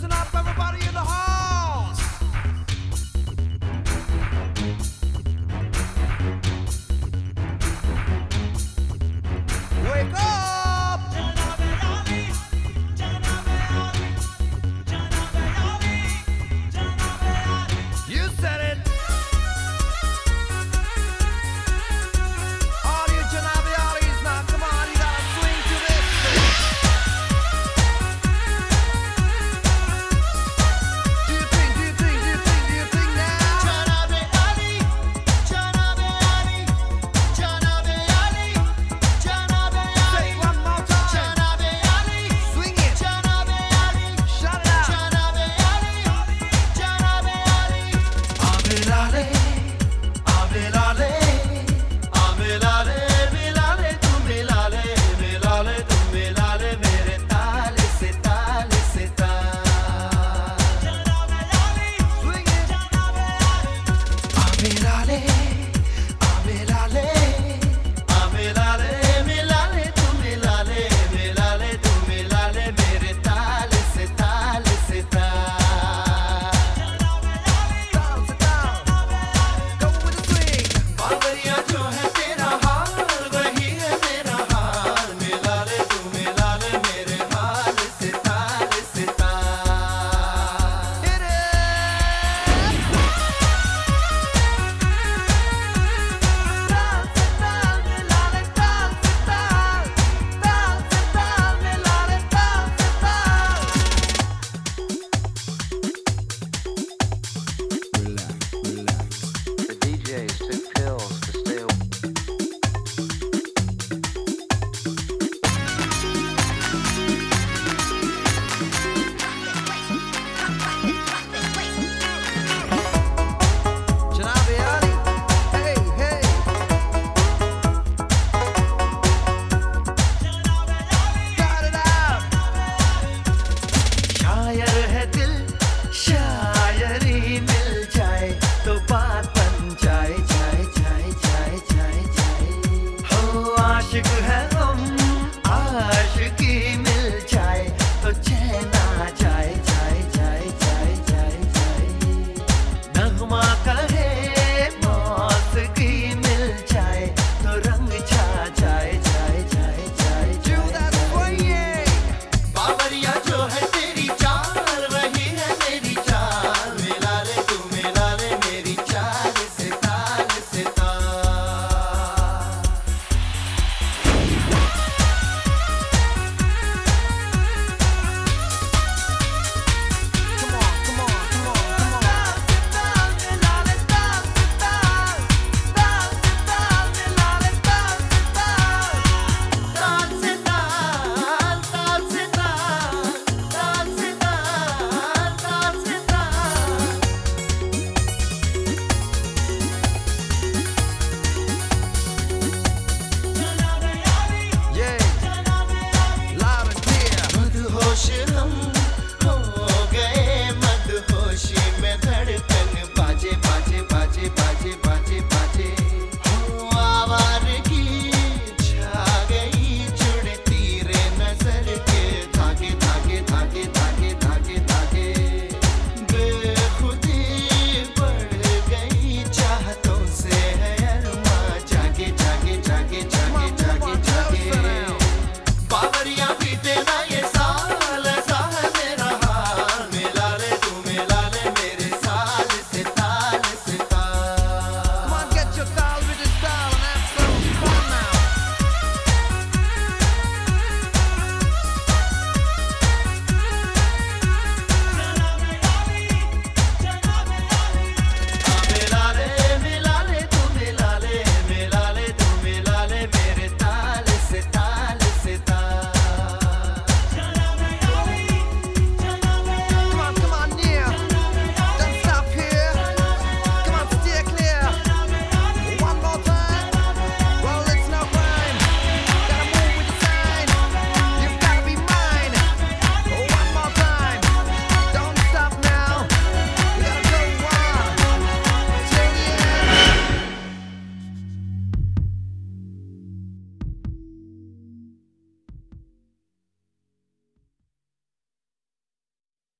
Listen up,